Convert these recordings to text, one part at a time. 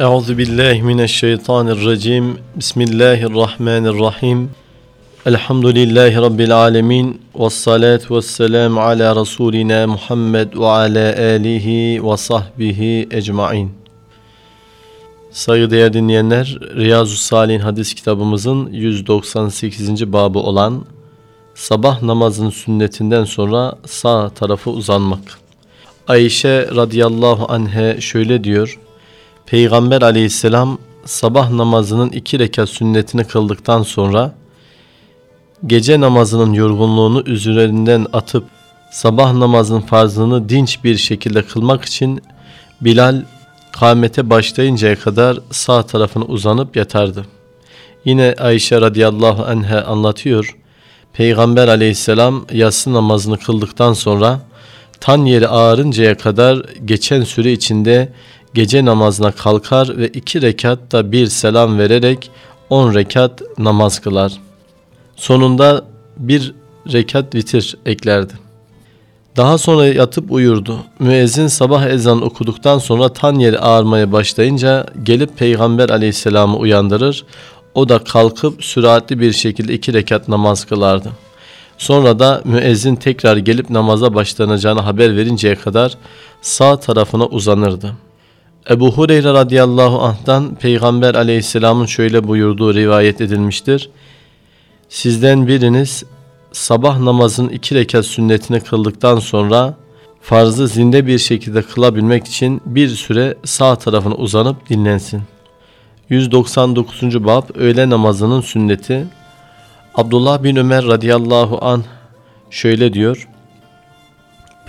Euzu billahi mineşşeytanirracim. Bismillahirrahmanirrahim. Elhamdülillahi rabbil alamin. Ves salatu vesselam ala rasulina Muhammed ve ala alihi ve sahbihi ecmaîn. Saygıdeğer dinleyenler, Riyazu Salih'in hadis kitabımızın 198. babı olan sabah namazının sünnetinden sonra sağ tarafı uzanmak. Ayşe radıyallahu anhe şöyle diyor. Peygamber aleyhisselam sabah namazının iki rekat sünnetini kıldıktan sonra gece namazının yorgunluğunu üzerinden atıp sabah namazının farzını dinç bir şekilde kılmak için Bilal kâmete başlayıncaya kadar sağ tarafına uzanıp yatardı. Yine Ayşe radıyallahu anh'e anlatıyor. Peygamber aleyhisselam yatsı namazını kıldıktan sonra tan yeri ağarıncaya kadar geçen süre içinde gece namazına kalkar ve iki rekat da bir selam vererek on rekat namaz kılar. Sonunda bir rekat vitir eklerdi. Daha sonra yatıp uyurdu. Müezzin sabah ezan okuduktan sonra tan yeri ağarmaya başlayınca gelip Peygamber aleyhisselamı uyandırır. O da kalkıp süratli bir şekilde iki rekat namaz kılardı. Sonra da müezzin tekrar gelip namaza başlanacağını haber verinceye kadar sağ tarafına uzanırdı. Ebu Hureyre radıyallahu anh'tan Peygamber aleyhisselamın şöyle buyurduğu rivayet edilmiştir. Sizden biriniz sabah namazın iki rekat sünnetini kıldıktan sonra farzı zinde bir şekilde kılabilmek için bir süre sağ tarafına uzanıp dinlensin. 199. Bab Öğle namazının sünneti Abdullah bin Ömer radıyallahu an şöyle diyor.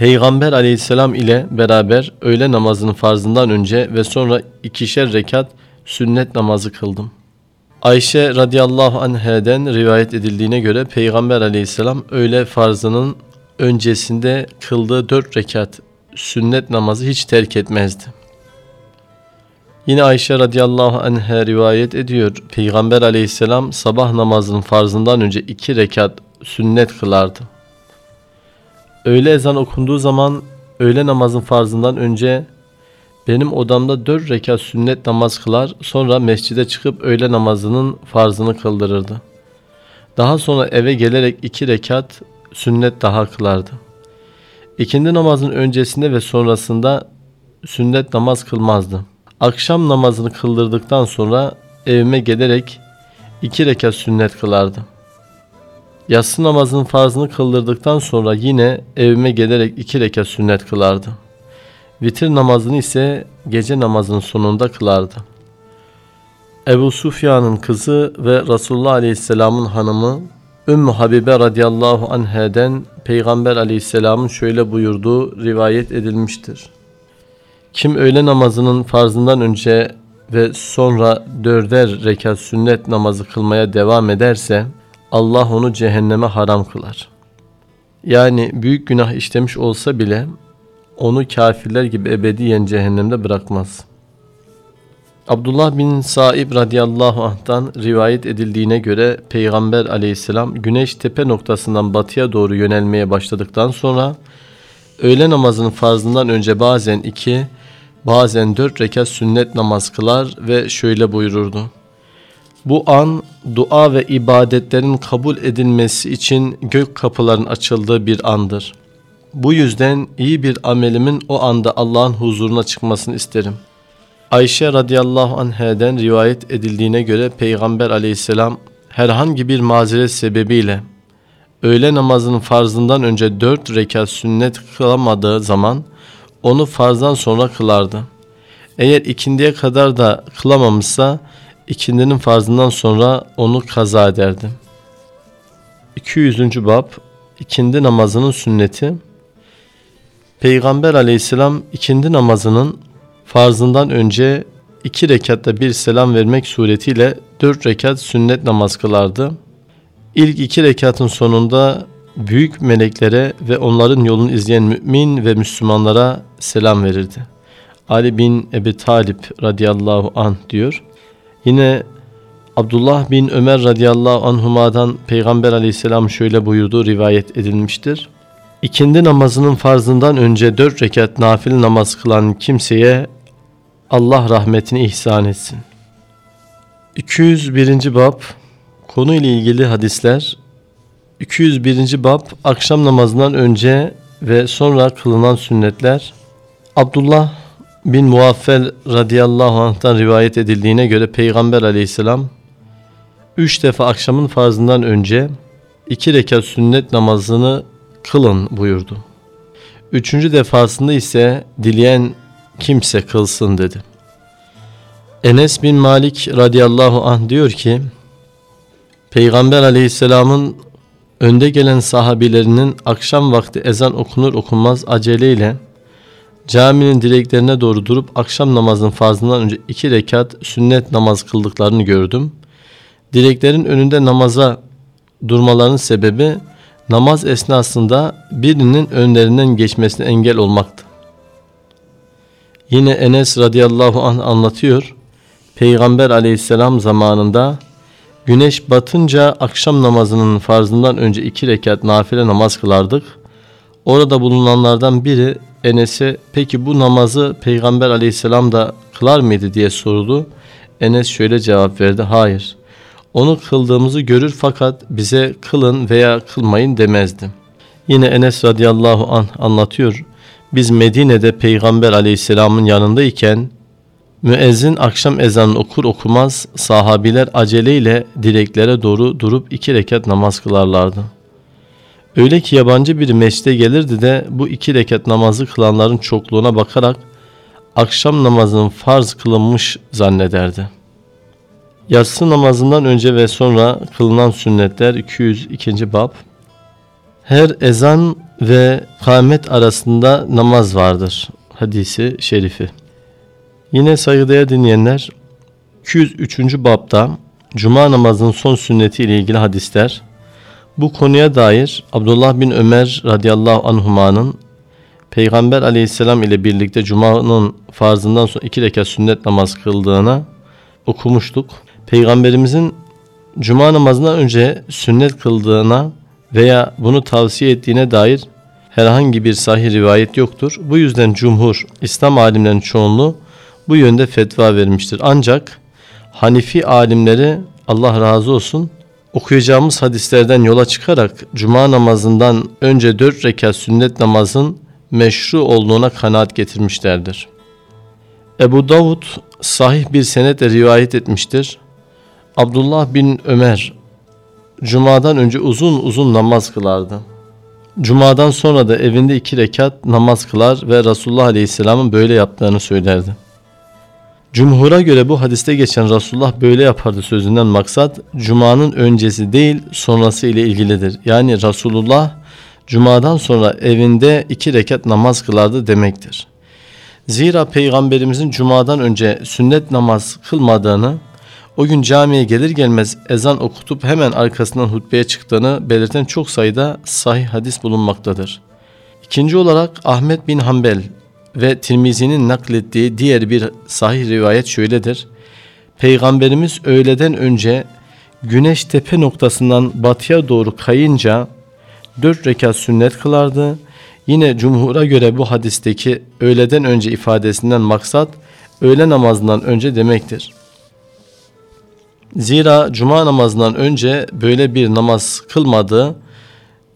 Peygamber aleyhisselam ile beraber öğle namazının farzından önce ve sonra ikişer rekat sünnet namazı kıldım. Ayşe radıyallahu anheden rivayet edildiğine göre Peygamber aleyhisselam öğle farzının öncesinde kıldığı dört rekat sünnet namazı hiç terk etmezdi. Yine Ayşe radıyallahu anh'a rivayet ediyor. Peygamber aleyhisselam sabah namazının farzından önce iki rekat sünnet kılardı. Öğle ezan okunduğu zaman öğle namazın farzından önce benim odamda dört rekat sünnet namaz kılar sonra mescide çıkıp öğle namazının farzını kıldırırdı. Daha sonra eve gelerek iki rekat sünnet daha kılardı. İkindi namazın öncesinde ve sonrasında sünnet namaz kılmazdı. Akşam namazını kıldırdıktan sonra evime gelerek iki rekat sünnet kılardı. Yatsı namazının farzını kıldırdıktan sonra yine evime gelerek iki rekat sünnet kılardı. Vitir namazını ise gece namazının sonunda kılardı. Ebu Sufyan'ın kızı ve Resulullah Aleyhisselam'ın hanımı Ümmü Habibe radıyallahu anheden Peygamber Aleyhisselam'ın şöyle buyurduğu rivayet edilmiştir. Kim öğle namazının farzından önce ve sonra dörder rekat sünnet namazı kılmaya devam ederse Allah onu cehenneme haram kılar. Yani büyük günah işlemiş olsa bile onu kafirler gibi ebediyen cehennemde bırakmaz. Abdullah bin Saib radıyallahu anh'tan rivayet edildiğine göre Peygamber aleyhisselam güneş tepe noktasından batıya doğru yönelmeye başladıktan sonra öğle namazının farzından önce bazen iki, bazen dört rekat sünnet namaz kılar ve şöyle buyururdu. Bu an dua ve ibadetlerin kabul edilmesi için gök kapıların açıldığı bir andır. Bu yüzden iyi bir amelimin o anda Allah'ın huzuruna çıkmasını isterim. Ayşe radıyallahu anheden rivayet edildiğine göre Peygamber aleyhisselam herhangi bir mazeret sebebiyle öğle namazının farzından önce dört rekat sünnet kılamadığı zaman onu farzdan sonra kılardı. Eğer ikindiye kadar da kılamamışsa ikindinin farzından sonra onu kaza ederdi. 200. Bab ikindi namazının sünneti Peygamber aleyhisselam ikindi namazının farzından önce iki rekatta bir selam vermek suretiyle dört rekat sünnet namaz kılardı. İlk iki rekatın sonunda büyük meleklere ve onların yolunu izleyen mümin ve Müslümanlara selam verirdi. Ali bin Ebi Talip radıyallahu anh diyor. Yine Abdullah bin Ömer radıyallahu anhuma'dan Peygamber aleyhisselam şöyle buyurduğu rivayet edilmiştir. İkindi namazının farzından önce dört rekat nafil namaz kılan kimseye Allah rahmetini ihsan etsin. 201. Bab Konu ile ilgili hadisler 201. Bab Akşam namazından önce ve sonra kılınan sünnetler Abdullah bin Muaffel radıyallahu anh'tan rivayet edildiğine göre Peygamber aleyhisselam üç defa akşamın farzından önce iki rekat sünnet namazını kılın buyurdu. Üçüncü defasında ise dileyen kimse kılsın dedi. Enes bin Malik radıyallahu anh diyor ki Peygamber aleyhisselamın önde gelen sahabilerinin akşam vakti ezan okunur okunmaz aceleyle caminin direklerine doğru durup akşam namazının farzından önce iki rekat sünnet namaz kıldıklarını gördüm. Direklerin önünde namaza durmalarının sebebi namaz esnasında birinin önlerinden geçmesine engel olmaktı. Yine Enes radıyallahu anh anlatıyor. Peygamber aleyhisselam zamanında güneş batınca akşam namazının farzından önce iki rekat nafile namaz kılardık. Orada bulunanlardan biri Enes'e peki bu namazı Peygamber aleyhisselam da kılar mıydı diye sordu. Enes şöyle cevap verdi. Hayır. Onu kıldığımızı görür fakat bize kılın veya kılmayın demezdi. Yine Enes radıyallahu anh anlatıyor. Biz Medine'de Peygamber aleyhisselamın yanındayken müezzin akşam ezanını okur okumaz sahabiler aceleyle direklere doğru durup iki rekat namaz kılarlardı. Öyle ki yabancı bir meşte gelirdi de bu iki rekat namazı kılanların çokluğuna bakarak akşam namazının farz kılınmış zannederdi. Yatsı namazından önce ve sonra kılınan sünnetler 202. bab Her ezan ve kâmet arasında namaz vardır. Hadisi şerifi. Yine saygıdeğer dinleyenler 203. babda Cuma namazının son sünneti ile ilgili hadisler bu konuya dair Abdullah bin Ömer radıyallahu anhumanın Peygamber aleyhisselam ile birlikte Cuma'nın farzından sonra iki rekat sünnet namaz kıldığına okumuştuk. Peygamberimizin Cuma namazından önce sünnet kıldığına veya bunu tavsiye ettiğine dair herhangi bir sahih rivayet yoktur. Bu yüzden cumhur, İslam alimlerinin çoğunluğu bu yönde fetva vermiştir. Ancak Hanifi alimleri Allah razı olsun okuyacağımız hadislerden yola çıkarak cuma namazından önce dört rekat sünnet namazın meşru olduğuna kanaat getirmişlerdir. Ebu Davud sahih bir senetle rivayet etmiştir. Abdullah bin Ömer Cuma'dan önce uzun uzun namaz kılardı. Cuma'dan sonra da evinde iki rekat namaz kılar ve Resulullah Aleyhisselam'ın böyle yaptığını söylerdi. Cumhur'a göre bu hadiste geçen Resulullah böyle yapardı sözünden maksat Cuma'nın öncesi değil sonrası ile ilgilidir. Yani Resulullah Cuma'dan sonra evinde iki rekat namaz kılardı demektir. Zira Peygamberimizin Cuma'dan önce sünnet namaz kılmadığını, o gün camiye gelir gelmez ezan okutup hemen arkasından hutbeye çıktığını belirten çok sayıda sahih hadis bulunmaktadır. İkinci olarak Ahmet bin Hanbel ve Tirmizi'nin naklettiği diğer bir sahih rivayet şöyledir. Peygamberimiz öğleden önce güneş tepe noktasından batıya doğru kayınca dört rekat sünnet kılardı. Yine cumhura göre bu hadisteki öğleden önce ifadesinden maksat öğle namazından önce demektir. Zira cuma namazından önce böyle bir namaz kılmadığı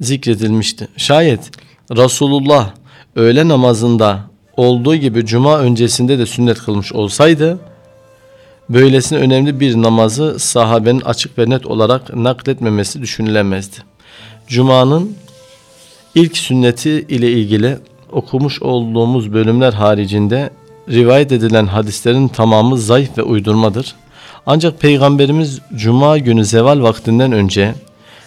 zikredilmişti. Şayet Resulullah öğle namazında olduğu gibi cuma öncesinde de sünnet kılmış olsaydı böylesine önemli bir namazı sahabenin açık ve net olarak nakletmemesi düşünülemezdi. Cuma'nın ilk sünneti ile ilgili okumuş olduğumuz bölümler haricinde rivayet edilen hadislerin tamamı zayıf ve uydurmadır. Ancak Peygamberimiz Cuma günü zeval vaktinden önce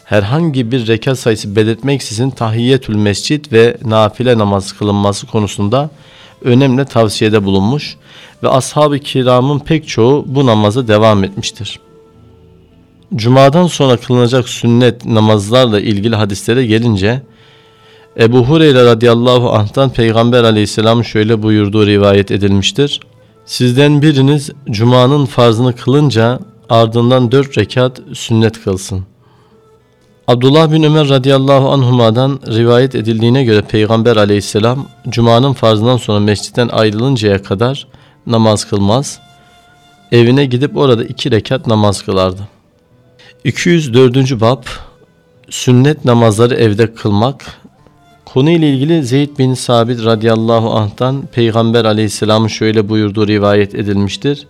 herhangi bir rekat sayısı belirtmeksizin tahiyyetül mescit ve nafile namaz kılınması konusunda önemli tavsiyede bulunmuş ve ashab-ı kiramın pek çoğu bu namaza devam etmiştir. Cuma'dan sonra kılınacak sünnet namazlarla ilgili hadislere gelince Ebu Hureyre radıyallahu anh'tan Peygamber aleyhisselam şöyle buyurduğu rivayet edilmiştir. Sizden biriniz Cuma'nın farzını kılınca ardından dört rekat sünnet kılsın.'' Abdullah bin Ömer radıyallahu anhuma'dan rivayet edildiğine göre Peygamber aleyhisselam Cuma'nın farzından sonra mescitten ayrılıncaya kadar namaz kılmaz. Evine gidip orada iki rekat namaz kılardı. 204. Bab Sünnet namazları evde kılmak Konuyla ilgili Zeyd bin Sabit radıyallahu anh'tan Peygamber aleyhisselamın şöyle buyurduğu rivayet edilmiştir.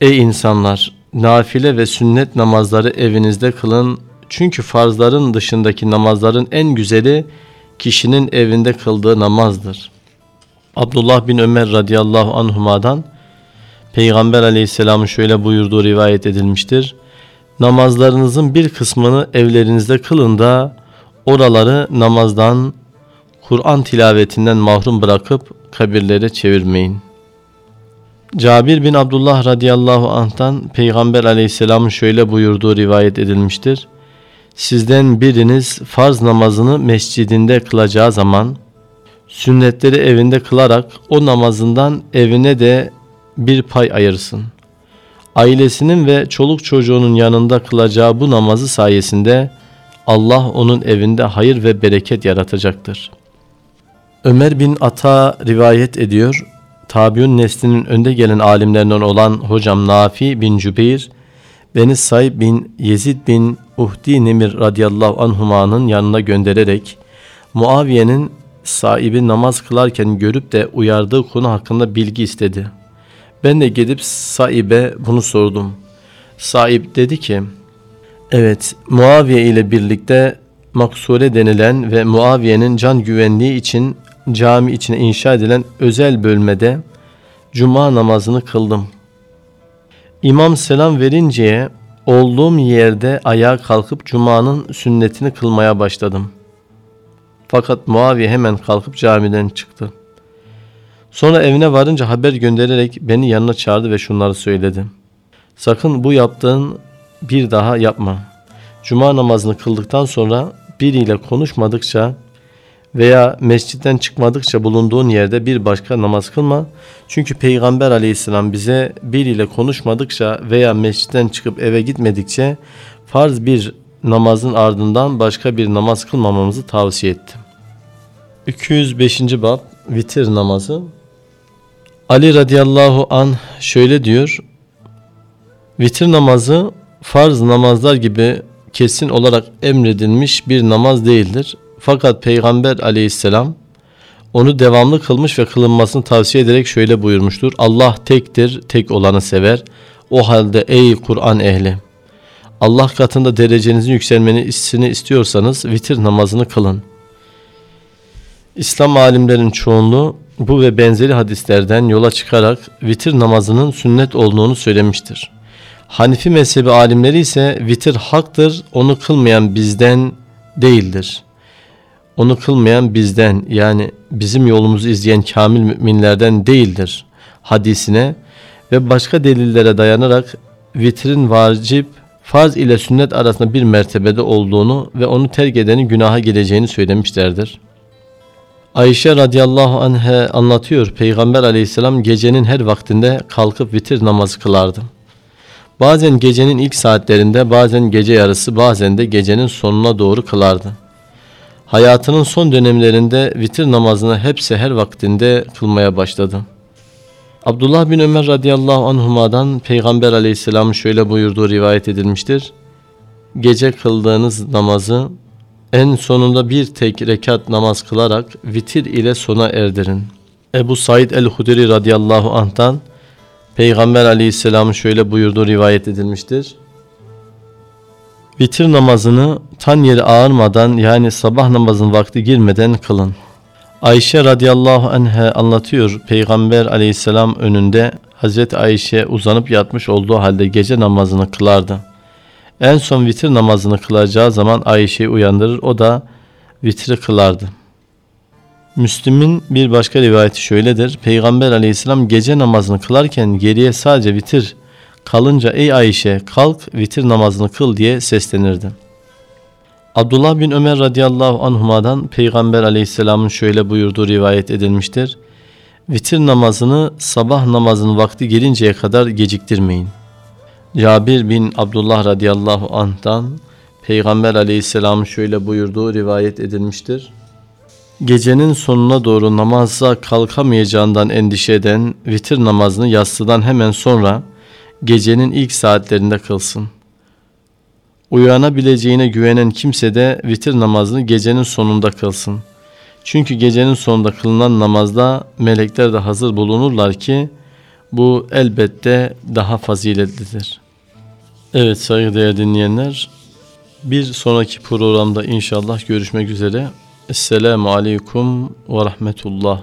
Ey insanlar! Nafile ve sünnet namazları evinizde kılın. Çünkü farzların dışındaki namazların en güzeli kişinin evinde kıldığı namazdır. Abdullah bin Ömer radıyallahu anhuma'dan Peygamber aleyhisselamın şöyle buyurduğu rivayet edilmiştir. Namazlarınızın bir kısmını evlerinizde kılın da oraları namazdan, Kur'an tilavetinden mahrum bırakıp kabirlere çevirmeyin. Cabir bin Abdullah radıyallahu anh'tan Peygamber aleyhisselamın şöyle buyurduğu rivayet edilmiştir. Sizden biriniz farz namazını mescidinde kılacağı zaman sünnetleri evinde kılarak o namazından evine de bir pay ayırsın. Ailesinin ve çoluk çocuğunun yanında kılacağı bu namazı sayesinde Allah onun evinde hayır ve bereket yaratacaktır. Ömer bin Ata rivayet ediyor. Tabiun neslinin önde gelen alimlerinden olan hocam Nafi bin Cübeyr, beni Saib bin Yezid bin Uhdi Nemir radıyallahu anhumanın yanına göndererek Muaviye'nin sahibi namaz kılarken görüp de uyardığı konu hakkında bilgi istedi. Ben de gidip sahibe bunu sordum. Sahip dedi ki, Evet, Muaviye ile birlikte Maksure denilen ve Muaviye'nin can güvenliği için cami içine inşa edilen özel bölmede cuma namazını kıldım. İmam selam verinceye olduğum yerde ayağa kalkıp cumanın sünnetini kılmaya başladım. Fakat Muaviye hemen kalkıp camiden çıktı. Sonra evine varınca haber göndererek beni yanına çağırdı ve şunları söyledi. Sakın bu yaptığın bir daha yapma. Cuma namazını kıldıktan sonra biriyle konuşmadıkça veya mescitten çıkmadıkça bulunduğun yerde bir başka namaz kılma. Çünkü Peygamber aleyhisselam bize biriyle konuşmadıkça veya mescitten çıkıp eve gitmedikçe farz bir namazın ardından başka bir namaz kılmamamızı tavsiye etti. 205. Bab Vitir namazı Ali radıyallahu an şöyle diyor Vitir namazı farz namazlar gibi kesin olarak emredilmiş bir namaz değildir. Fakat Peygamber aleyhisselam onu devamlı kılmış ve kılınmasını tavsiye ederek şöyle buyurmuştur. Allah tektir, tek olanı sever. O halde ey Kur'an ehli! Allah katında derecenizin yükselmesini istiyorsanız vitir namazını kılın. İslam alimlerin çoğunluğu bu ve benzeri hadislerden yola çıkarak vitir namazının sünnet olduğunu söylemiştir. Hanifi mezhebi alimleri ise vitir haktır, onu kılmayan bizden değildir. Onu kılmayan bizden yani bizim yolumuzu izleyen kamil müminlerden değildir hadisine ve başka delillere dayanarak vitrin vacip, farz ile sünnet arasında bir mertebede olduğunu ve onu terk edenin günaha geleceğini söylemişlerdir. Ayşe radıyallahu anh'e anlatıyor. Peygamber aleyhisselam gecenin her vaktinde kalkıp vitir namazı kılardı. Bazen gecenin ilk saatlerinde, bazen gece yarısı, bazen de gecenin sonuna doğru kılardı. Hayatının son dönemlerinde vitir namazını hepsi her vaktinde kılmaya başladı. Abdullah bin Ömer radıyallahu anhuma'dan Peygamber aleyhisselam şöyle buyurduğu rivayet edilmiştir. Gece kıldığınız namazı en sonunda bir tek rekat namaz kılarak vitir ile sona erdirin. Ebu Said el-Hudri radıyallahu anh'tan Peygamber aleyhisselamın şöyle buyurduğu rivayet edilmiştir. Vitir namazını tan yeri ağırmadan yani sabah namazın vakti girmeden kılın. Ayşe radıyallahu anh'e anlatıyor. Peygamber aleyhisselam önünde Hazreti Ayşe uzanıp yatmış olduğu halde gece namazını kılardı. En son vitir namazını kılacağı zaman Ayşe'yi uyandırır o da vitri kılardı. Müslüm'ün bir başka rivayeti şöyledir. Peygamber aleyhisselam gece namazını kılarken geriye sadece vitir kalınca ey Ayşe kalk vitir namazını kıl diye seslenirdi. Abdullah bin Ömer radıyallahu anhuma'dan Peygamber aleyhisselamın şöyle buyurduğu rivayet edilmiştir. Vitir namazını sabah namazının vakti gelinceye kadar geciktirmeyin. Cabir bin Abdullah radıyallahu anh'tan Peygamber aleyhisselamın şöyle buyurduğu rivayet edilmiştir. Gecenin sonuna doğru namaza kalkamayacağından endişe eden vitir namazını yatsıdan hemen sonra gecenin ilk saatlerinde kılsın. Uyanabileceğine güvenen kimse de vitir namazını gecenin sonunda kılsın. Çünkü gecenin sonunda kılınan namazda melekler de hazır bulunurlar ki bu elbette daha faziletlidir. Evet saygıdeğer dinleyenler bir sonraki programda inşallah görüşmek üzere. Esselamu Aleyküm ve Rahmetullah.